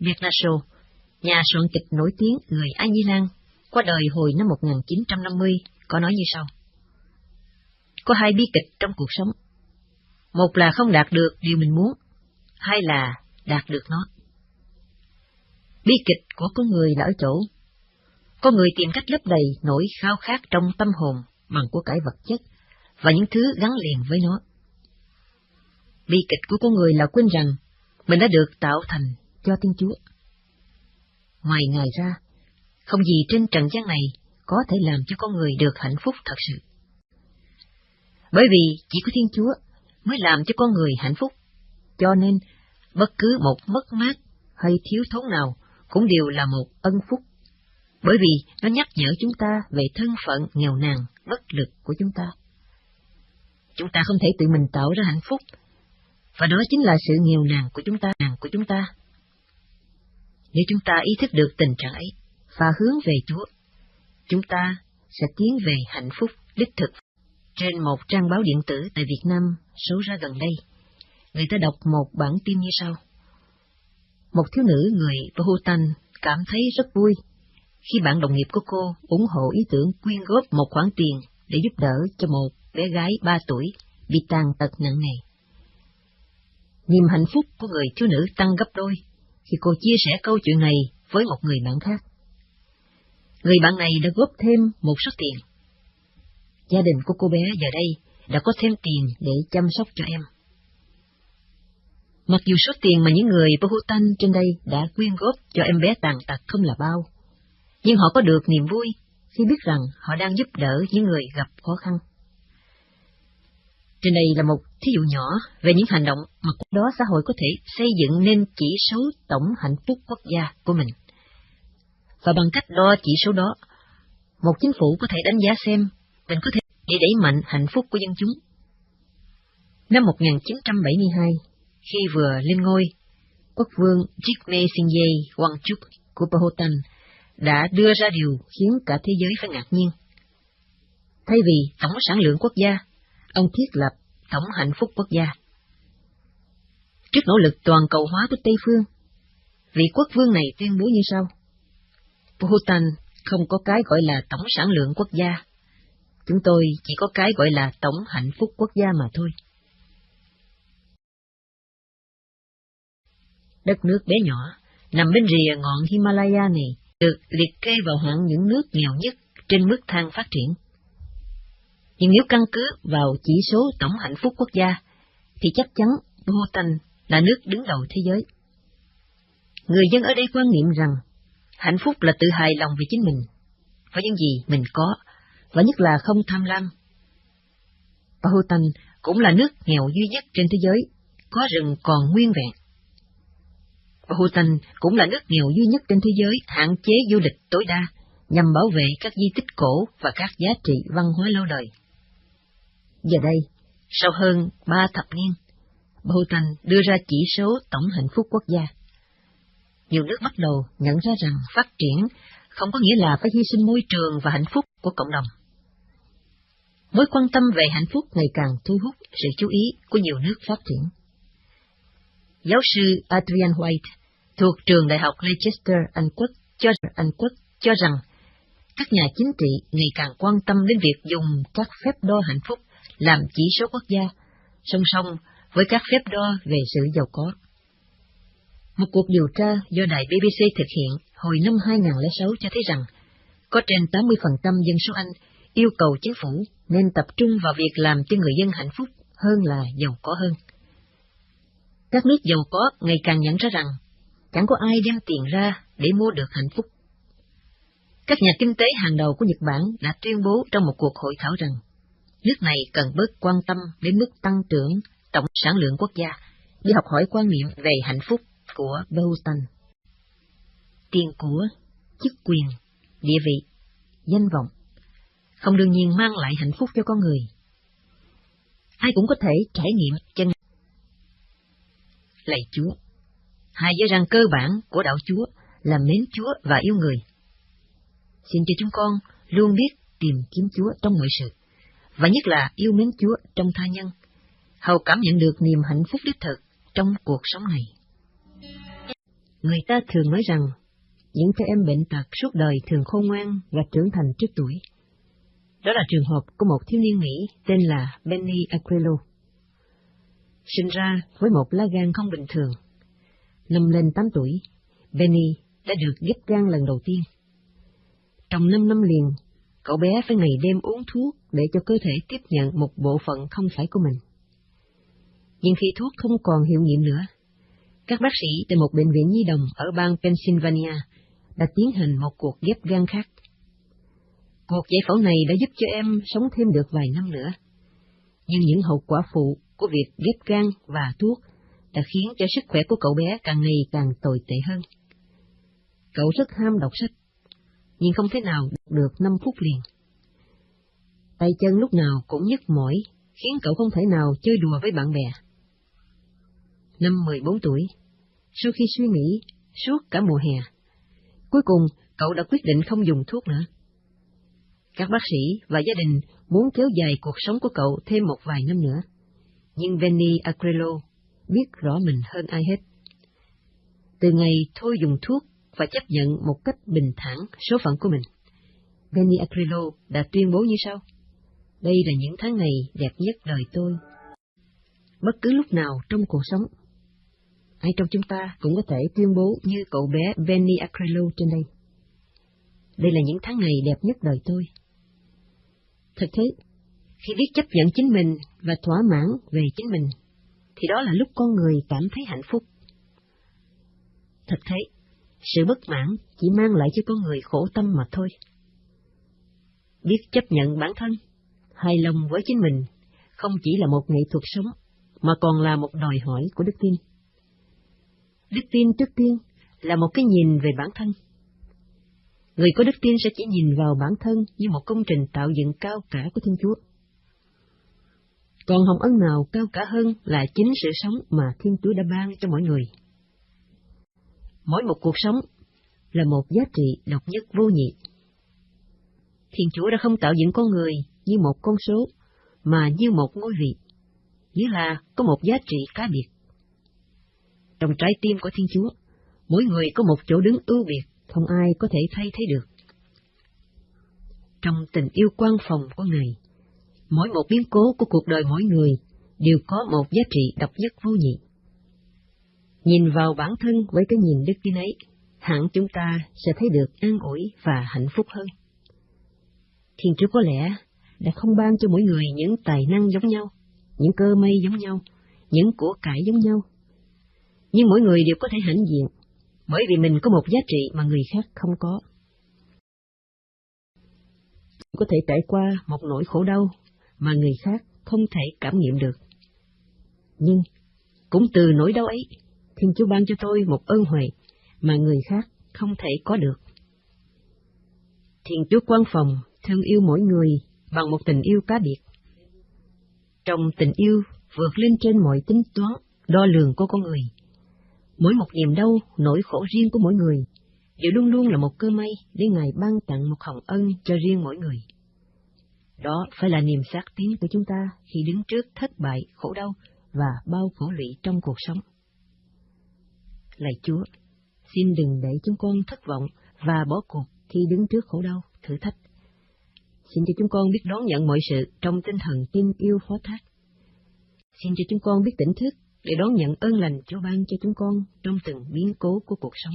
Bernasco, nhà soạn kịch nổi tiếng người Ai Nhi Lan, qua đời hồi năm 1950, có nói như sau. Có hai bi kịch trong cuộc sống. Một là không đạt được điều mình muốn, hai là đạt được nó. Bi kịch của con người là ở chỗ, con người tìm cách lấp đầy nỗi khao khát trong tâm hồn bằng của cải vật chất và những thứ gắn liền với nó. Bi kịch của con người là quên rằng mình đã được tạo thành cho Thiên Chúa. Ngoài Ngài ra, không gì trên trần gian này có thể làm cho con người được hạnh phúc thật sự. Bởi vì chỉ có Thiên Chúa mới làm cho con người hạnh phúc, cho nên bất cứ một mất mát hay thiếu thốn nào cũng đều là một ân phúc. Bởi vì nó nhắc nhở chúng ta về thân phận nghèo nàn, bất lực của chúng ta. Chúng ta không thể tự mình tạo ra hạnh phúc, và đó chính là sự nghèo nàn của chúng ta, nàn của chúng ta. Nếu chúng ta ý thức được tình trạng ấy và hướng về Chúa, chúng ta sẽ tiến về hạnh phúc đích thực. Trên một trang báo điện tử tại Việt Nam số ra gần đây, người ta đọc một bản tin như sau. Một thiếu nữ người Bhutan cảm thấy rất vui khi bạn đồng nghiệp của cô ủng hộ ý tưởng quyên góp một khoản tiền để giúp đỡ cho một bé gái ba tuổi bị tàn tật nặng nề. Niềm hạnh phúc của người thiếu nữ tăng gấp đôi khi cô chia sẻ câu chuyện này với một người bạn khác. Người bạn này đã góp thêm một số tiền. Gia đình của cô bé giờ đây đã có thêm tiền để chăm sóc cho em. Mặc dù số tiền mà những người Bhutan trên đây đã quyên góp cho em bé tàn tật không là bao, nhưng họ có được niềm vui khi biết rằng họ đang giúp đỡ những người gặp khó khăn. Trên đây là một thí dụ nhỏ về những hành động mà đó xã hội có thể xây dựng nên chỉ số tổng hạnh phúc quốc gia của mình. Và bằng cách đo chỉ số đó, một chính phủ có thể đánh giá xem mình có thể để đẩy mạnh hạnh phúc của dân chúng. Năm 1972, khi vừa lên ngôi, quốc vương Jigme Singye Wangchuk của Bhutan đã đưa ra điều khiến cả thế giới phải ngạc nhiên. Thay vì tổng sản lượng quốc gia, ông thiết lập tổng hạnh phúc quốc gia. Trước nỗ lực toàn cầu hóa của Tây Phương, vị quốc vương này tuyên bố như sau. Bhutan không có cái gọi là tổng sản lượng quốc gia. Chúng tôi chỉ có cái gọi là tổng hạnh phúc quốc gia mà thôi. Đất nước bé nhỏ, nằm bên rìa ngọn Himalaya này, được liệt kê vào hạng những nước nghèo nhất trên mức thang phát triển. Nhưng nếu căn cứ vào chỉ số tổng hạnh phúc quốc gia, thì chắc chắn Bhutan là nước đứng đầu thế giới. Người dân ở đây quan niệm rằng hạnh phúc là tự hài lòng về chính mình, với những gì mình có, và nhất là không tham lam. Bhutan cũng là nước nghèo duy nhất trên thế giới, có rừng còn nguyên vẹn. Bhutan cũng là nước nghèo duy nhất trên thế giới hạn chế du lịch tối đa nhằm bảo vệ các di tích cổ và các giá trị văn hóa lâu đời. Giờ đây, sau hơn ba thập niên, Bhutan đưa ra chỉ số tổng hạnh phúc quốc gia. Nhiều nước bắt đầu nhận ra rằng phát triển không có nghĩa là phải hy sinh môi trường và hạnh phúc của cộng đồng. Mối quan tâm về hạnh phúc ngày càng thu hút sự chú ý của nhiều nước phát triển. Giáo sư Adrian White thuộc trường Đại học Leicester, Anh Quốc, cho Anh Quốc cho rằng các nhà chính trị ngày càng quan tâm đến việc dùng các phép đo hạnh phúc làm chỉ số quốc gia, song song với các phép đo về sự giàu có. Một cuộc điều tra do đài BBC thực hiện hồi năm 2006 cho thấy rằng có trên 80% dân số Anh yêu cầu chính phủ nên tập trung vào việc làm cho người dân hạnh phúc hơn là giàu có hơn. Các nước giàu có ngày càng nhận ra rằng chẳng có ai đem tiền ra để mua được hạnh phúc. Các nhà kinh tế hàng đầu của Nhật Bản đã tuyên bố trong một cuộc hội thảo rằng nước này cần bớt quan tâm đến mức tăng trưởng tổng sản lượng quốc gia để học hỏi quan niệm về hạnh phúc của Bhutan. Tiền của, chức quyền, địa vị, danh vọng, không đương nhiên mang lại hạnh phúc cho con người. Ai cũng có thể trải nghiệm chân. Lạy Chúa, hai giới răng cơ bản của đạo Chúa là mến Chúa và yêu người. Xin cho chúng con luôn biết tìm kiếm Chúa trong mọi sự và nhất là yêu mến Chúa trong tha nhân, hầu cảm nhận được niềm hạnh phúc đích thực trong cuộc sống này. Người ta thường nói rằng, những trẻ em bệnh tật suốt đời thường khôn ngoan và trưởng thành trước tuổi. Đó là trường hợp của một thiếu niên Mỹ tên là Benny Aquilo. Sinh ra với một lá gan không bình thường. Năm lên 8 tuổi, Benny đã được ghép gan lần đầu tiên. Trong 5 năm liền, cậu bé phải ngày đêm uống thuốc để cho cơ thể tiếp nhận một bộ phận không phải của mình. Nhưng khi thuốc không còn hiệu nghiệm nữa, các bác sĩ tại một bệnh viện nhi đồng ở bang Pennsylvania đã tiến hành một cuộc ghép gan khác. Cuộc giải phẫu này đã giúp cho em sống thêm được vài năm nữa. Nhưng những hậu quả phụ của việc ghép gan và thuốc đã khiến cho sức khỏe của cậu bé càng ngày càng tồi tệ hơn. Cậu rất ham đọc sách, nhưng không thể nào được 5 phút liền. Tay chân lúc nào cũng nhức mỏi, khiến cậu không thể nào chơi đùa với bạn bè. Năm 14 tuổi, sau khi suy nghĩ suốt cả mùa hè, cuối cùng cậu đã quyết định không dùng thuốc nữa. Các bác sĩ và gia đình muốn kéo dài cuộc sống của cậu thêm một vài năm nữa, nhưng Benny Agrello biết rõ mình hơn ai hết. Từ ngày thôi dùng thuốc và chấp nhận một cách bình thản số phận của mình, Benny Acrilo đã tuyên bố như sau. Đây là những tháng ngày đẹp nhất đời tôi. Bất cứ lúc nào trong cuộc sống, ai trong chúng ta cũng có thể tuyên bố như cậu bé Benny Acrilo trên đây. Đây là những tháng ngày đẹp nhất đời tôi. Thật thế, khi biết chấp nhận chính mình và thỏa mãn về chính mình, thì đó là lúc con người cảm thấy hạnh phúc. Thật thế, sự bất mãn chỉ mang lại cho con người khổ tâm mà thôi. Biết chấp nhận bản thân, hài lòng với chính mình, không chỉ là một nghệ thuật sống, mà còn là một đòi hỏi của đức tin. Đức tin trước tiên là một cái nhìn về bản thân. Người có đức tin sẽ chỉ nhìn vào bản thân như một công trình tạo dựng cao cả của Thiên Chúa. Còn hồng ân nào cao cả hơn là chính sự sống mà Thiên Chúa đã ban cho mỗi người. Mỗi một cuộc sống là một giá trị độc nhất vô nhị. Thiên Chúa đã không tạo dựng con người như một con số, mà như một ngôi vị, nghĩa là có một giá trị cá biệt. Trong trái tim của Thiên Chúa, mỗi người có một chỗ đứng ưu biệt, không ai có thể thay thế được. Trong tình yêu quan phòng của Ngài, mỗi một biến cố của cuộc đời mỗi người đều có một giá trị độc nhất vô nhị. Nhìn vào bản thân với cái nhìn đức tin ấy, hẳn chúng ta sẽ thấy được an ủi và hạnh phúc hơn. Thiên Chúa có lẽ đã không ban cho mỗi người những tài năng giống nhau, những cơ may giống nhau, những của cải giống nhau. Nhưng mỗi người đều có thể hãnh diện, bởi vì mình có một giá trị mà người khác không có. Có thể trải qua một nỗi khổ đau mà người khác không thể cảm nghiệm được. Nhưng, cũng từ nỗi đau ấy, Thiên Chúa ban cho tôi một ơn huệ mà người khác không thể có được. Thiên Chúa quan phòng thương yêu mỗi người bằng một tình yêu cá biệt. Trong tình yêu vượt lên trên mọi tính toán, đo lường của con người. Mỗi một niềm đau, nỗi khổ riêng của mỗi người, đều luôn luôn là một cơ may để Ngài ban tặng một hồng ân cho riêng mỗi người. Đó phải là niềm xác tín của chúng ta khi đứng trước thất bại, khổ đau và bao khổ lụy trong cuộc sống. Lạy Chúa, xin đừng để chúng con thất vọng và bỏ cuộc khi đứng trước khổ đau, thử thách. Xin cho chúng con biết đón nhận mọi sự trong tinh thần tin yêu phó thác. Xin cho chúng con biết tỉnh thức để đón nhận ơn lành Chúa ban cho chúng con trong từng biến cố của cuộc sống.